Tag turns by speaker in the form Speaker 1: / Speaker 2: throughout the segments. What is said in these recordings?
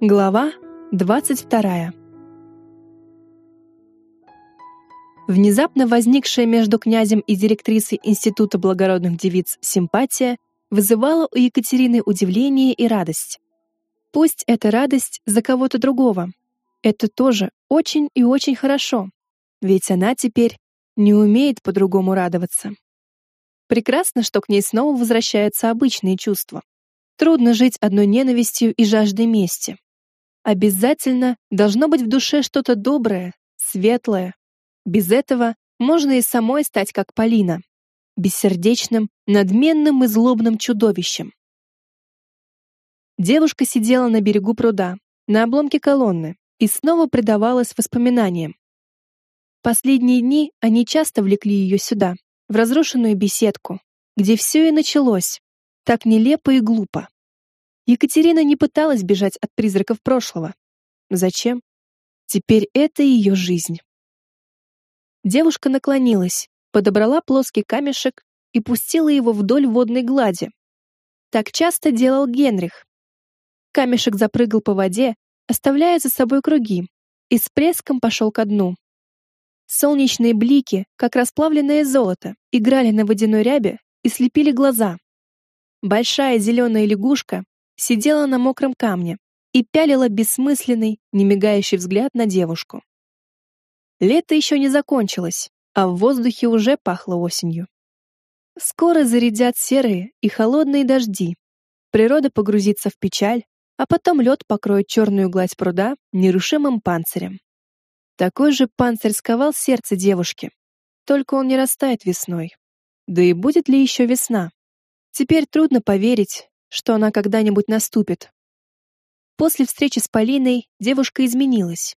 Speaker 1: Глава 22. Внезапно возникшая между князем и директрисой Института благородных девиц симпатия вызывала у Екатерины удивление и радость. Пусть эта радость за кого-то другого. Это тоже очень и очень хорошо, ведь она теперь не умеет по-другому радоваться. Прекрасно, что к ней снова возвращаются обычные чувства. Трудно жить одной ненавистью и жаждой мести. Обязательно должно быть в душе что-то доброе, светлое. Без этого можно и самой стать как Полина, бессердечным, надменным и злобным чудовищем. Девушка сидела на берегу пруда, на обломке колонны, и снова предавалась воспоминаниям. Последние дни они часто влекли ее сюда, в разрушенную беседку, где все и началось, так нелепо и глупо. Екатерина не пыталась бежать от призраков прошлого. Зачем? Теперь это ее жизнь. Девушка наклонилась, подобрала плоский камешек и пустила его вдоль водной глади. Так часто делал Генрих. Камешек запрыгал по воде, оставляя за собой круги, и с плеском пошел ко дну. Солнечные блики, как расплавленное золото, играли на водяной рябе и слепили глаза. Большая зеленая лягушка сидела на мокром камне и пялила бессмысленный, немигающий взгляд на девушку. Лето еще не закончилось, а в воздухе уже пахло осенью. Скоро зарядят серые и холодные дожди. Природа погрузится в печаль, а потом лед покроет черную гладь пруда нерушимым панцирем. Такой же панцирь сковал сердце девушки. Только он не растает весной. Да и будет ли еще весна? Теперь трудно поверить, что она когда-нибудь наступит. После встречи с Полиной девушка изменилась.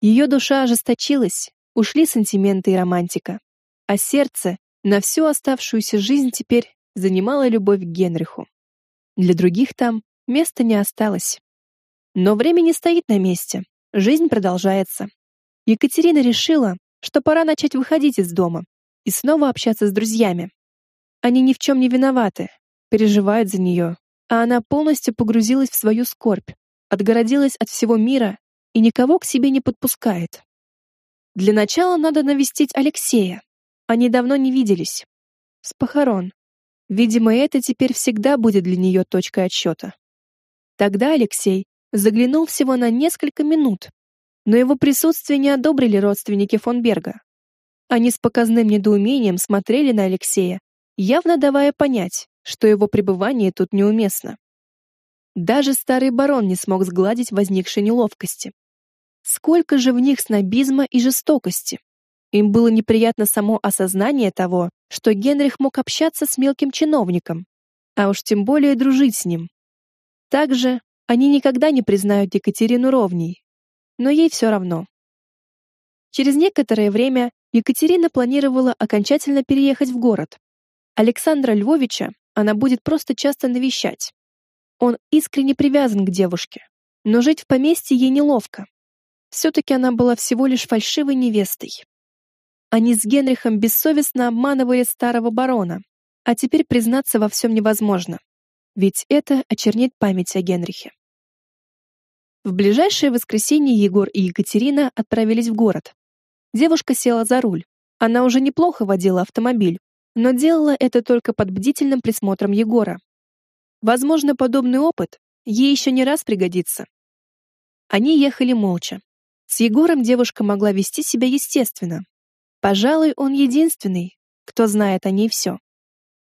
Speaker 1: Ее душа ожесточилась, ушли сантименты и романтика. А сердце на всю оставшуюся жизнь теперь занимала любовь к Генриху. Для других там места не осталось. Но время не стоит на месте. Жизнь продолжается. Екатерина решила, что пора начать выходить из дома и снова общаться с друзьями. Они ни в чем не виноваты, переживают за нее, а она полностью погрузилась в свою скорбь, отгородилась от всего мира и никого к себе не подпускает. Для начала надо навестить Алексея. Они давно не виделись. С похорон. Видимо, это теперь всегда будет для нее точкой отсчета. Тогда Алексей заглянул всего на несколько минут, но его присутствие не одобрили родственники фон Берга. Они с показным недоумением смотрели на Алексея, явно давая понять, что его пребывание тут неуместно. Даже старый барон не смог сгладить возникшей неловкости. Сколько же в них снобизма и жестокости. Им было неприятно само осознание того, что Генрих мог общаться с мелким чиновником, а уж тем более дружить с ним. Также они никогда не признают Екатерину ровней, но ей все равно. Через некоторое время Екатерина планировала окончательно переехать в город. Александра Львовича она будет просто часто навещать. Он искренне привязан к девушке, но жить в поместье ей неловко. Все-таки она была всего лишь фальшивой невестой. Они с Генрихом бессовестно обманывали старого барона, а теперь признаться во всем невозможно, ведь это очернит память о Генрихе. В ближайшее воскресенье Егор и Екатерина отправились в город. Девушка села за руль. Она уже неплохо водила автомобиль, но делала это только под бдительным присмотром Егора. Возможно, подобный опыт ей еще не раз пригодится. Они ехали молча. С Егором девушка могла вести себя естественно. Пожалуй, он единственный, кто знает о ней все.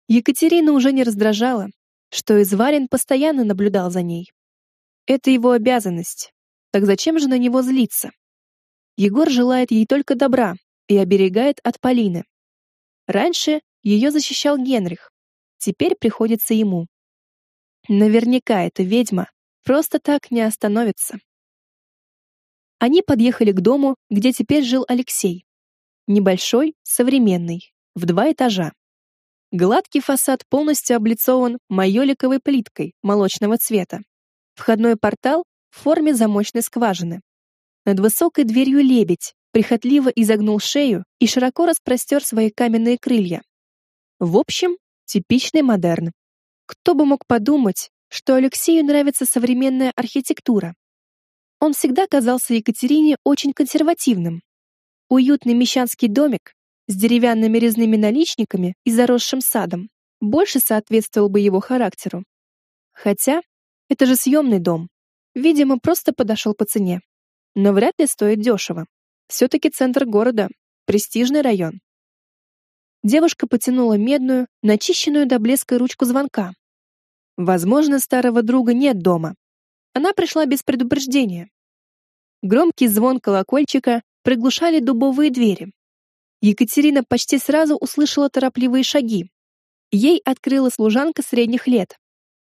Speaker 1: Екатерина уже не раздражала, что Изварин постоянно наблюдал за ней. Это его обязанность. Так зачем же на него злиться? Егор желает ей только добра и оберегает от Полины. Раньше ее защищал Генрих. Теперь приходится ему. Наверняка эта ведьма просто так не остановится. Они подъехали к дому, где теперь жил Алексей. Небольшой, современный, в два этажа. Гладкий фасад полностью облицован майоликовой плиткой молочного цвета. Входной портал в форме замочной скважины. Над высокой дверью лебедь прихотливо изогнул шею и широко распростер свои каменные крылья. В общем, типичный модерн. Кто бы мог подумать, что Алексею нравится современная архитектура. Он всегда казался Екатерине очень консервативным. Уютный мещанский домик с деревянными резными наличниками и заросшим садом больше соответствовал бы его характеру. Хотя это же съемный дом. Видимо, просто подошел по цене. Но вряд ли стоит дешево. Все-таки центр города, престижный район. Девушка потянула медную, начищенную до блеска ручку звонка. Возможно, старого друга нет дома. Она пришла без предупреждения. Громкий звон колокольчика приглушали дубовые двери. Екатерина почти сразу услышала торопливые шаги. Ей открыла служанка средних лет.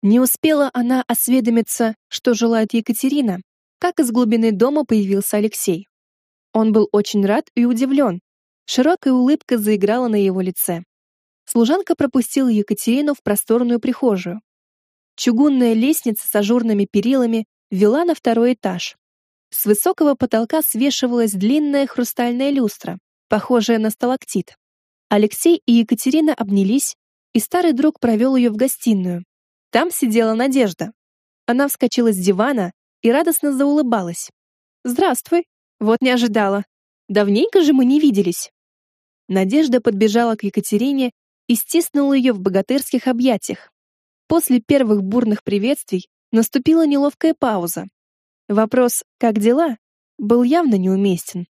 Speaker 1: Не успела она осведомиться, что желает Екатерина, как из глубины дома появился Алексей. Он был очень рад и удивлен. Широкая улыбка заиграла на его лице. Служанка пропустила Екатерину в просторную прихожую. Чугунная лестница с ажурными перилами вела на второй этаж. С высокого потолка свешивалась длинная хрустальная люстра, похожая на сталактит. Алексей и Екатерина обнялись, и старый друг провел ее в гостиную. Там сидела Надежда. Она вскочила с дивана и радостно заулыбалась. «Здравствуй! Вот не ожидала. Давненько же мы не виделись». Надежда подбежала к Екатерине и стиснула ее в богатырских объятиях. После первых бурных приветствий наступила неловкая пауза. Вопрос «как дела?» был явно неуместен.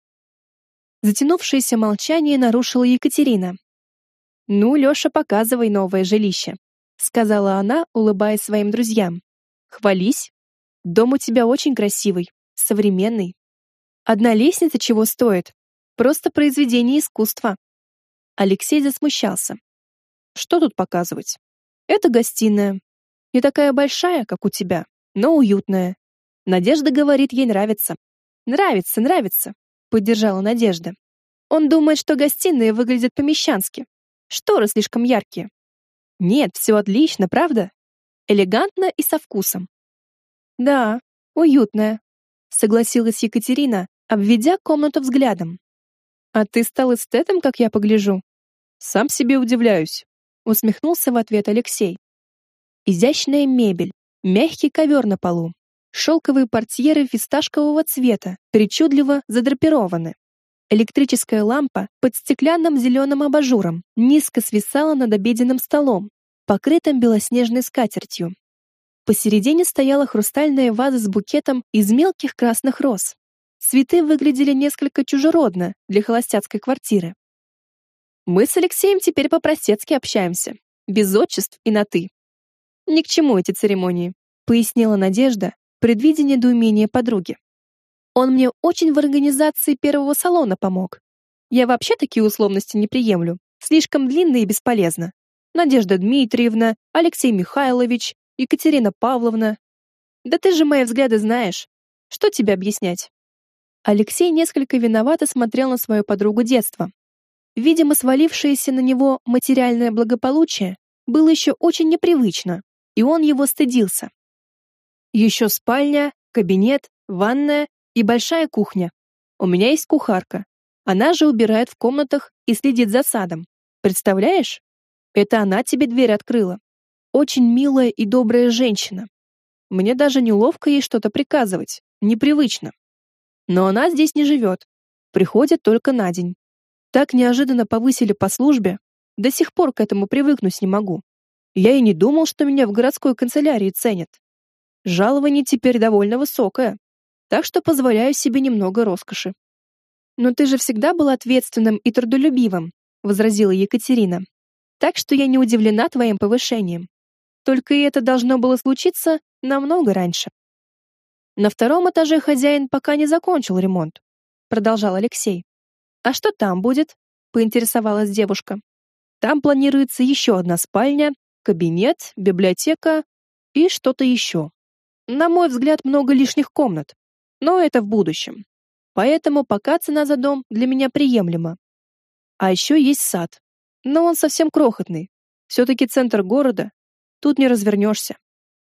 Speaker 1: Затянувшееся молчание нарушила Екатерина. «Ну, Леша, показывай новое жилище», — сказала она, улыбаясь своим друзьям. «Хвались. Дом у тебя очень красивый, современный. Одна лестница чего стоит? Просто произведение искусства». Алексей засмущался. «Что тут показывать? Это гостиная. Не такая большая, как у тебя, но уютная. Надежда говорит, ей нравится. Нравится, нравится, поддержала Надежда. Он думает, что гостиная выглядит помещански. Шторы слишком яркие. Нет, все отлично, правда? Элегантно и со вкусом. Да, уютная, согласилась Екатерина, обведя комнату взглядом. А ты стал эстетом, как я погляжу? Сам себе удивляюсь, усмехнулся в ответ Алексей. Изящная мебель, мягкий ковер на полу, шелковые портьеры фисташкового цвета, причудливо задрапированы. Электрическая лампа под стеклянным зеленым абажуром низко свисала над обеденным столом, покрытым белоснежной скатертью. Посередине стояла хрустальная ваза с букетом из мелких красных роз. Цветы выглядели несколько чужеродно для холостяцкой квартиры. Мы с Алексеем теперь по-простецки общаемся, без отчеств и на «ты». Ни к чему эти церемонии, пояснила Надежда, предвидя недоумение подруги. Он мне очень в организации первого салона помог. Я вообще такие условности не приемлю. Слишком длинно и бесполезно. Надежда Дмитриевна, Алексей Михайлович, Екатерина Павловна. Да ты же мои взгляды знаешь. Что тебе объяснять? Алексей несколько виновато смотрел на свою подругу детства. Видимо, свалившееся на него материальное благополучие было еще очень непривычно, и он его стыдился. Еще спальня, кабинет, ванная и большая кухня. У меня есть кухарка. Она же убирает в комнатах и следит за садом. Представляешь? Это она тебе дверь открыла. Очень милая и добрая женщина. Мне даже неловко ей что-то приказывать. Непривычно. Но она здесь не живет. Приходит только на день. Так неожиданно повысили по службе. До сих пор к этому привыкнуть не могу. Я и не думал, что меня в городской канцелярии ценят. Жалование теперь довольно высокое так что позволяю себе немного роскоши. Но ты же всегда был ответственным и трудолюбивым, возразила Екатерина. Так что я не удивлена твоим повышением. Только и это должно было случиться намного раньше. На втором этаже хозяин пока не закончил ремонт, продолжал Алексей. А что там будет? поинтересовалась девушка. Там планируется еще одна спальня, кабинет, библиотека и что-то еще. На мой взгляд, много лишних комнат. Но это в будущем. Поэтому пока цена за дом для меня приемлема. А еще есть сад. Но он совсем крохотный. Все-таки центр города. Тут не развернешься.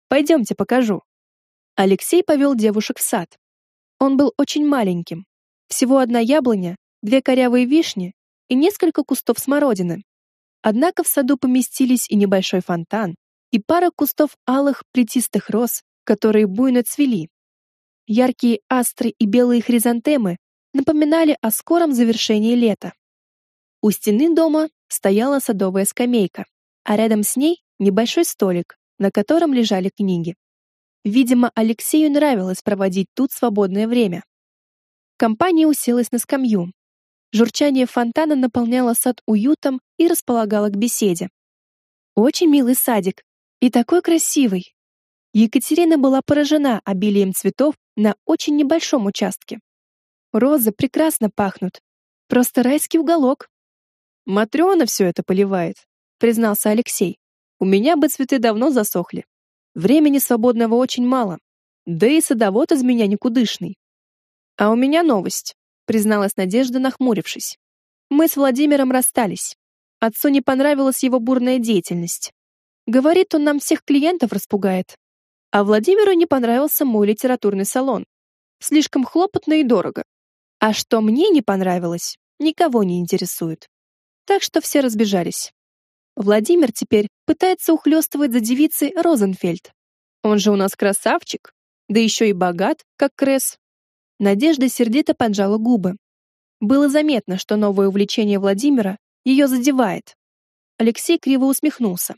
Speaker 1: Пойдемте покажу. Алексей повел девушек в сад. Он был очень маленьким. Всего одна яблоня, две корявые вишни и несколько кустов смородины. Однако в саду поместились и небольшой фонтан, и пара кустов алых плетистых роз, которые буйно цвели. Яркие астры и белые хризантемы напоминали о скором завершении лета. У стены дома стояла садовая скамейка, а рядом с ней небольшой столик, на котором лежали книги. Видимо, Алексею нравилось проводить тут свободное время. Компания уселась на скамью. Журчание фонтана наполняло сад уютом и располагало к беседе. Очень милый садик и такой красивый. Екатерина была поражена обилием цветов на очень небольшом участке. Розы прекрасно пахнут. Просто райский уголок. Матрёна все это поливает, признался Алексей. У меня бы цветы давно засохли. Времени свободного очень мало. Да и садовод из меня никудышный. А у меня новость, призналась Надежда, нахмурившись. Мы с Владимиром расстались. Отцу не понравилась его бурная деятельность. Говорит, он нам всех клиентов распугает. А Владимиру не понравился мой литературный салон. Слишком хлопотно и дорого. А что мне не понравилось, никого не интересует. Так что все разбежались. Владимир теперь пытается ухлёстывать за девицей Розенфельд. Он же у нас красавчик, да еще и богат, как Кресс. Надежда сердито поджала губы. Было заметно, что новое увлечение Владимира ее задевает. Алексей криво усмехнулся.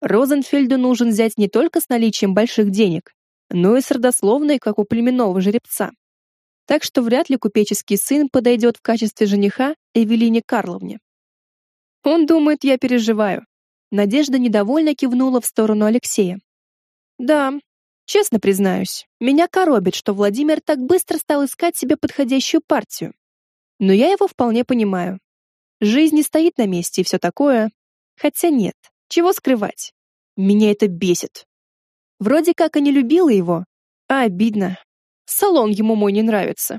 Speaker 1: Розенфельду нужен взять не только с наличием больших денег, но и с родословной, как у племенного жеребца так что вряд ли купеческий сын подойдет в качестве жениха Эвелине Карловне. Он думает, я переживаю. Надежда недовольно кивнула в сторону Алексея. Да, честно признаюсь, меня коробит, что Владимир так быстро стал искать себе подходящую партию. Но я его вполне понимаю. Жизнь не стоит на месте и все такое. Хотя нет, чего скрывать. Меня это бесит. Вроде как и не любила его, а обидно, Салон ему мой не нравится.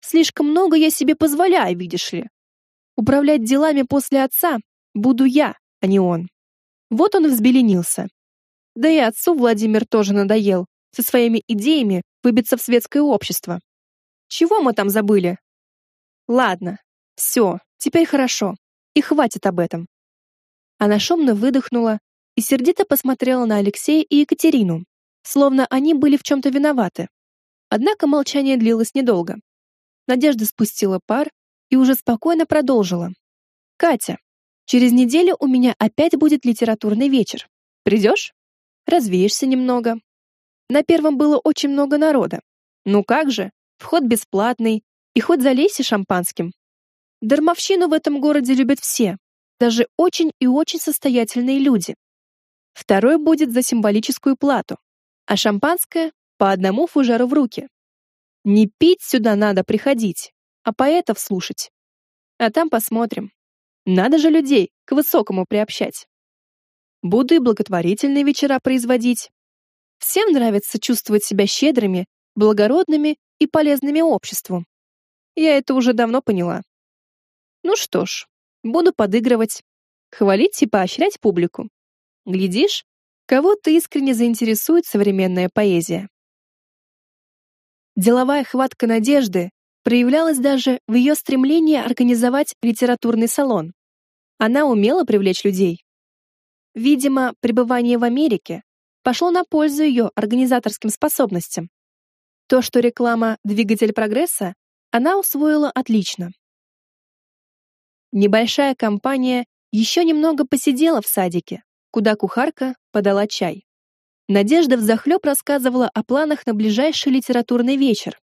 Speaker 1: Слишком много я себе позволяю, видишь ли. Управлять делами после отца буду я, а не он. Вот он взбеленился. Да и отцу Владимир тоже надоел со своими идеями выбиться в светское общество. Чего мы там забыли? Ладно, все, теперь хорошо. И хватит об этом. Она шумно выдохнула и сердито посмотрела на Алексея и Екатерину, словно они были в чем-то виноваты. Однако молчание длилось недолго. Надежда спустила пар и уже спокойно продолжила. «Катя, через неделю у меня опять будет литературный вечер. Придешь? Развеешься немного. На первом было очень много народа. Ну как же, вход бесплатный, и хоть залейся шампанским. Дармовщину в этом городе любят все, даже очень и очень состоятельные люди. Второй будет за символическую плату, а шампанское по одному фужеру в руки. Не пить сюда надо приходить, а поэтов слушать. А там посмотрим. Надо же людей к высокому приобщать. Буду и благотворительные вечера производить. Всем нравится чувствовать себя щедрыми, благородными и полезными обществу. Я это уже давно поняла. Ну что ж, буду подыгрывать, хвалить и поощрять публику. Глядишь, кого-то искренне заинтересует современная поэзия. Деловая хватка Надежды проявлялась даже в ее стремлении организовать литературный салон. Она умела привлечь людей. Видимо, пребывание в Америке пошло на пользу ее организаторским способностям. То, что реклама двигатель прогресса, она усвоила отлично. Небольшая компания еще немного посидела в садике, куда кухарка подала чай. Надежда взахлеб рассказывала о планах на ближайший литературный вечер.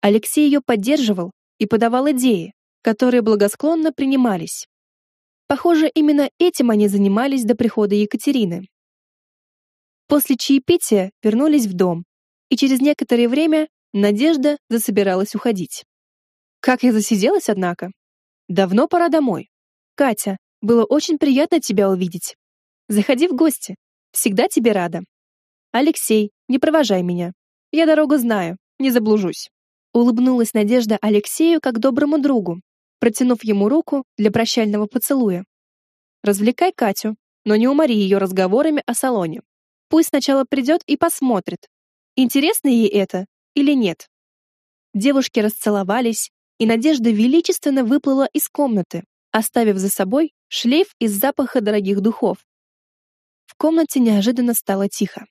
Speaker 1: Алексей ее поддерживал и подавал идеи, которые благосклонно принимались. Похоже, именно этим они занимались до прихода Екатерины. После чаепития вернулись в дом, и через некоторое время Надежда засобиралась уходить. Как я засиделась, однако. Давно пора домой. Катя, было очень приятно тебя увидеть. Заходи в гости. Всегда тебе рада. Алексей, не провожай меня. Я дорогу знаю, не заблужусь. Улыбнулась Надежда Алексею как доброму другу, протянув ему руку для прощального поцелуя. Развлекай Катю, но не умори ее разговорами о салоне. Пусть сначала придет и посмотрит, интересно ей это или нет. Девушки расцеловались, и Надежда величественно выплыла из комнаты, оставив за собой шлейф из запаха дорогих духов. В комнате неожиданно стало тихо.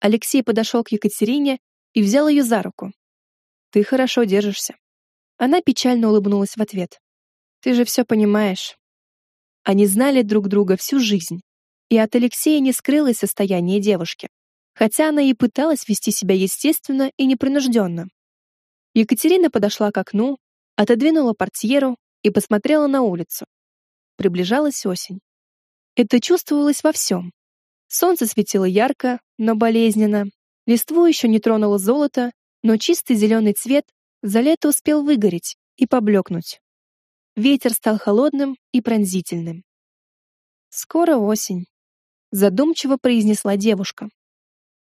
Speaker 1: Алексей подошел к Екатерине и взял ее за руку. Ты хорошо держишься. Она печально улыбнулась в ответ. Ты же все понимаешь. Они знали друг друга всю жизнь, и от Алексея не скрылось состояние девушки, хотя она и пыталась вести себя естественно и непринужденно. Екатерина подошла к окну, отодвинула портьеру и посмотрела на улицу. Приближалась осень. Это чувствовалось во всем. Солнце светило ярко, но болезненно. Листву еще не тронуло золото, но чистый зеленый цвет за лето успел выгореть и поблекнуть. Ветер стал холодным и пронзительным. «Скоро осень», — задумчиво произнесла девушка.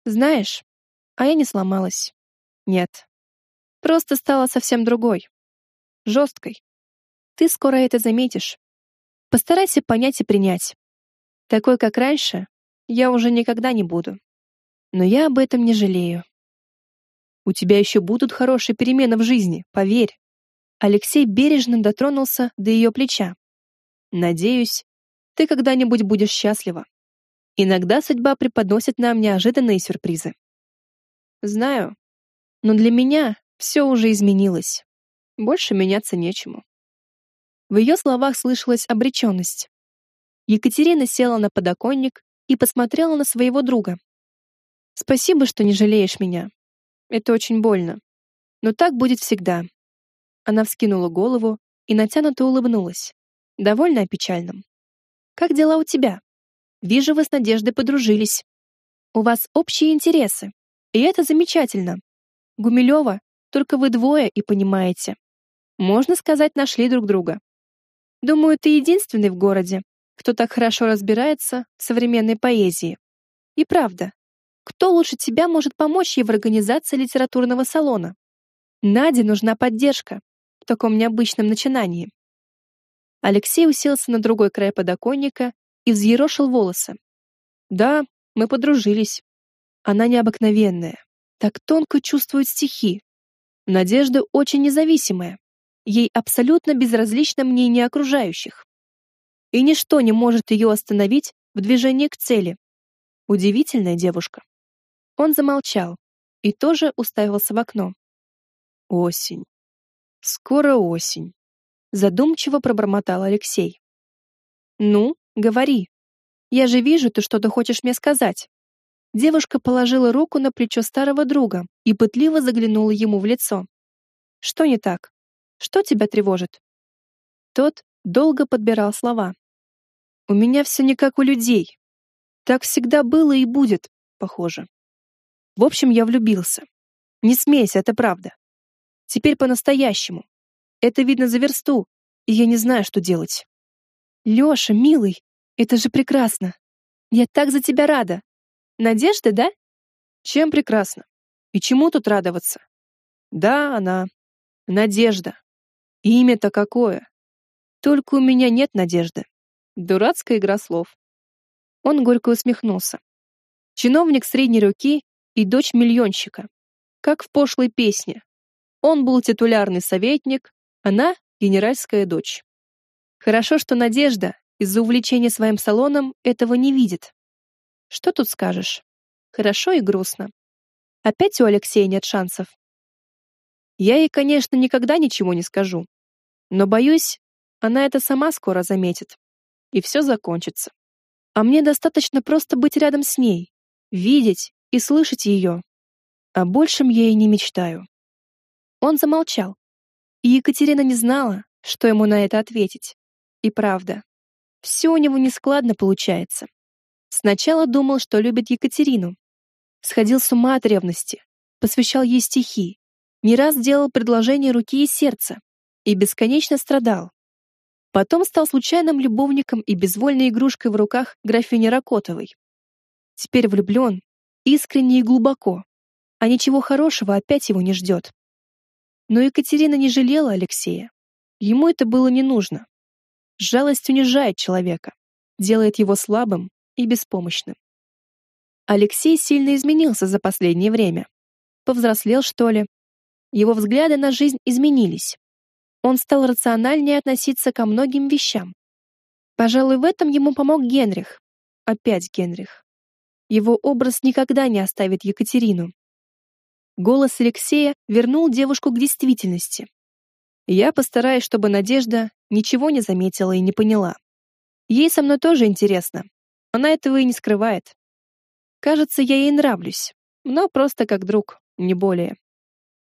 Speaker 1: «Знаешь, а я не сломалась. Нет. Просто стала совсем другой. Жесткой. Ты скоро это заметишь. Постарайся понять и принять. Такой, как раньше, я уже никогда не буду. Но я об этом не жалею. У тебя еще будут хорошие перемены в жизни, поверь. Алексей бережно дотронулся до ее плеча. Надеюсь, ты когда-нибудь будешь счастлива. Иногда судьба преподносит нам неожиданные сюрпризы. Знаю, но для меня все уже изменилось. Больше меняться нечему. В ее словах слышалась обреченность. Екатерина села на подоконник и посмотрела на своего друга. «Спасибо, что не жалеешь меня. Это очень больно. Но так будет всегда. Она вскинула голову и натянуто улыбнулась, довольно печальным. Как дела у тебя? Вижу, вы с Надеждой подружились. У вас общие интересы, и это замечательно. Гумилева, только вы двое и понимаете. Можно сказать, нашли друг друга. Думаю, ты единственный в городе, кто так хорошо разбирается в современной поэзии. И правда, кто лучше тебя может помочь ей в организации литературного салона? Наде нужна поддержка в таком необычном начинании. Алексей уселся на другой край подоконника и взъерошил волосы. Да, мы подружились. Она необыкновенная, так тонко чувствует стихи. Надежда очень независимая. Ей абсолютно безразлично мнение окружающих. И ничто не может ее остановить в движении к цели. Удивительная девушка. Он замолчал и тоже уставился в окно. Осень. Скоро осень. Задумчиво пробормотал Алексей. Ну, говори. Я же вижу, ты что-то хочешь мне сказать. Девушка положила руку на плечо старого друга и пытливо заглянула ему в лицо. Что не так? Что тебя тревожит? Тот долго подбирал слова. У меня все не как у людей. Так всегда было и будет, похоже. В общем, я влюбился. Не смейся, это правда. Теперь по-настоящему. Это видно за версту, и я не знаю, что делать. Лёша, милый, это же прекрасно. Я так за тебя рада. Надежда, да? Чем прекрасно? И чему тут радоваться? Да, она. Надежда. Имя-то какое? Только у меня нет надежды. Дурацкая игра слов. Он горько усмехнулся. Чиновник средней руки и дочь миллионщика. Как в пошлой песне. Он был титулярный советник, она — генеральская дочь. Хорошо, что Надежда из-за увлечения своим салоном этого не видит. Что тут скажешь? Хорошо и грустно. Опять у Алексея нет шансов. Я ей, конечно, никогда ничего не скажу. Но, боюсь, она это сама скоро заметит. И все закончится. А мне достаточно просто быть рядом с ней, видеть и слышать ее. О большем я и не мечтаю. Он замолчал. И Екатерина не знала, что ему на это ответить. И правда, все у него нескладно получается. Сначала думал, что любит Екатерину. Сходил с ума от ревности, посвящал ей стихи, не раз делал предложение руки и сердца и бесконечно страдал. Потом стал случайным любовником и безвольной игрушкой в руках графини Ракотовой. Теперь влюблен искренне и глубоко, а ничего хорошего опять его не ждет. Но Екатерина не жалела Алексея. Ему это было не нужно. Жалость унижает человека, делает его слабым и беспомощным. Алексей сильно изменился за последнее время. Повзрослел, что ли? Его взгляды на жизнь изменились. Он стал рациональнее относиться ко многим вещам. Пожалуй, в этом ему помог Генрих. Опять Генрих. Его образ никогда не оставит Екатерину. Голос Алексея вернул девушку к действительности. Я постараюсь, чтобы Надежда ничего не заметила и не поняла. Ей со мной тоже интересно. Она этого и не скрывает. Кажется, я ей нравлюсь, но просто как друг, не более.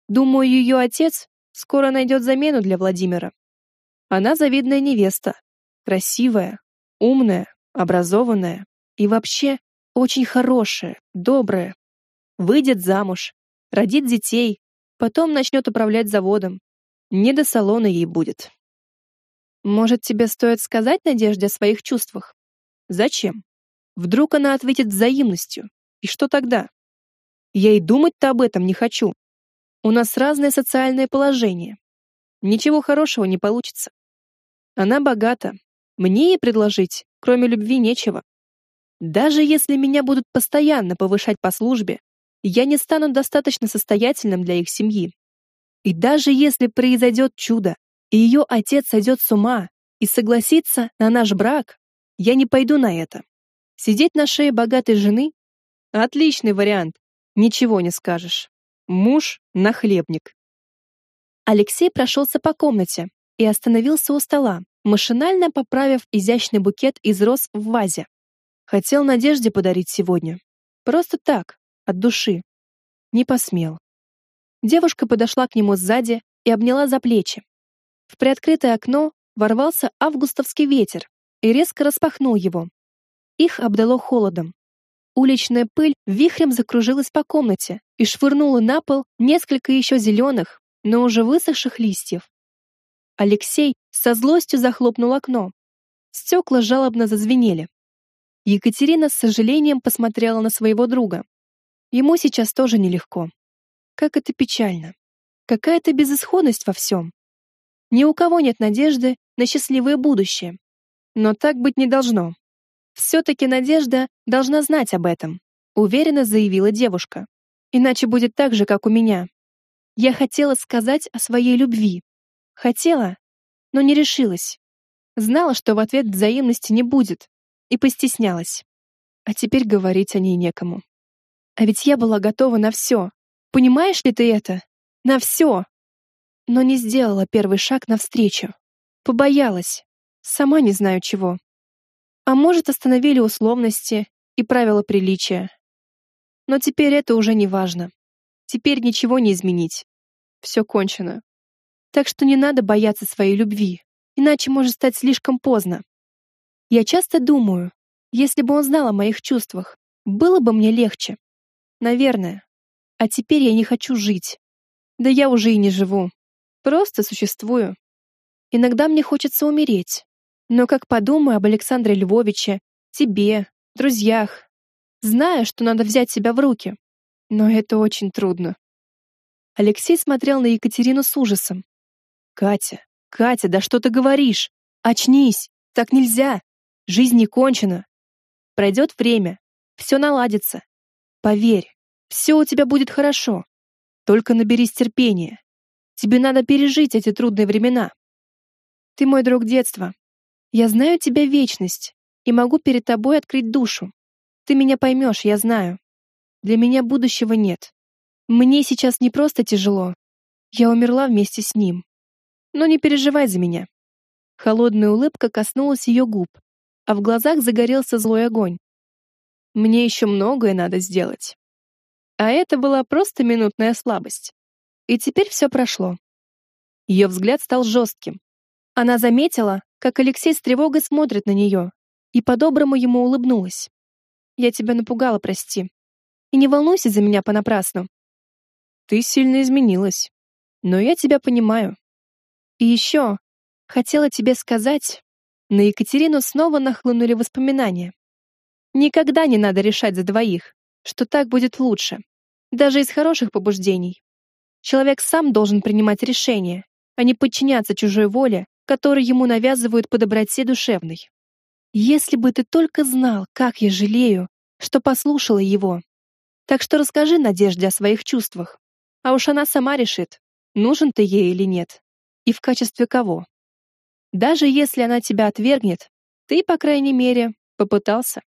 Speaker 1: Думаю, ее отец скоро найдет замену для Владимира. Она завидная невеста, красивая, умная, образованная и вообще очень хорошая, добрая. Выйдет замуж, родит детей, потом начнет управлять заводом. Не до салона ей будет. Может, тебе стоит сказать Надежде о своих чувствах? Зачем? Вдруг она ответит взаимностью. И что тогда? Я и думать-то об этом не хочу. У нас разное социальное положение. Ничего хорошего не получится. Она богата. Мне ей предложить, кроме любви, нечего. Даже если меня будут постоянно повышать по службе, я не стану достаточно состоятельным для их семьи. И даже если произойдет чудо, и ее отец сойдет с ума и согласится на наш брак, я не пойду на это. Сидеть на шее богатой жены — отличный вариант, ничего не скажешь. Муж — нахлебник. Алексей прошелся по комнате и остановился у стола, машинально поправив изящный букет из роз в вазе. Хотел Надежде подарить сегодня. Просто так, от души. Не посмел. Девушка подошла к нему сзади и обняла за плечи. В приоткрытое окно ворвался августовский ветер и резко распахнул его. Их обдало холодом. Уличная пыль вихрем закружилась по комнате и швырнула на пол несколько еще зеленых, но уже высохших листьев. Алексей со злостью захлопнул окно. Стекла жалобно зазвенели. Екатерина с сожалением посмотрела на своего друга. Ему сейчас тоже нелегко. Как это печально. Какая-то безысходность во всем. Ни у кого нет надежды на счастливое будущее. Но так быть не должно. Все-таки Надежда должна знать об этом, уверенно заявила девушка. Иначе будет так же, как у меня. Я хотела сказать о своей любви. Хотела, но не решилась. Знала, что в ответ взаимности не будет, и постеснялась. А теперь говорить о ней некому. А ведь я была готова на все. Понимаешь ли ты это? На все но не сделала первый шаг навстречу. Побоялась. Сама не знаю чего. А может, остановили условности и правила приличия. Но теперь это уже не важно. Теперь ничего не изменить. Все кончено. Так что не надо бояться своей любви, иначе может стать слишком поздно. Я часто думаю, если бы он знал о моих чувствах, было бы мне легче. Наверное. А теперь я не хочу жить. Да я уже и не живу. Просто существую. Иногда мне хочется умереть. Но как подумаю об Александре Львовиче, тебе, друзьях, знаю, что надо взять себя в руки. Но это очень трудно. Алексей смотрел на Екатерину с ужасом. «Катя, Катя, да что ты говоришь? Очнись! Так нельзя! Жизнь не кончена! Пройдет время, все наладится. Поверь, все у тебя будет хорошо. Только наберись терпения. Тебе надо пережить эти трудные времена. Ты мой друг детства. Я знаю тебя вечность и могу перед тобой открыть душу. Ты меня поймешь, я знаю. Для меня будущего нет. Мне сейчас не просто тяжело. Я умерла вместе с ним. Но не переживай за меня. Холодная улыбка коснулась ее губ, а в глазах загорелся злой огонь. Мне еще многое надо сделать. А это была просто минутная слабость. И теперь все прошло. Ее взгляд стал жестким. Она заметила, как Алексей с тревогой смотрит на нее, и по-доброму ему улыбнулась. «Я тебя напугала, прости. И не волнуйся за меня понапрасну. Ты сильно изменилась, но я тебя понимаю. И еще хотела тебе сказать...» На Екатерину снова нахлынули воспоминания. Никогда не надо решать за двоих, что так будет лучше, даже из хороших побуждений. Человек сам должен принимать решения, а не подчиняться чужой воле, которую ему навязывают по доброте душевной. Если бы ты только знал, как я жалею, что послушала его. Так что расскажи Надежде о своих чувствах, а уж она сама решит, нужен ты ей или нет, и в качестве кого. Даже если она тебя отвергнет, ты, по крайней мере, попытался.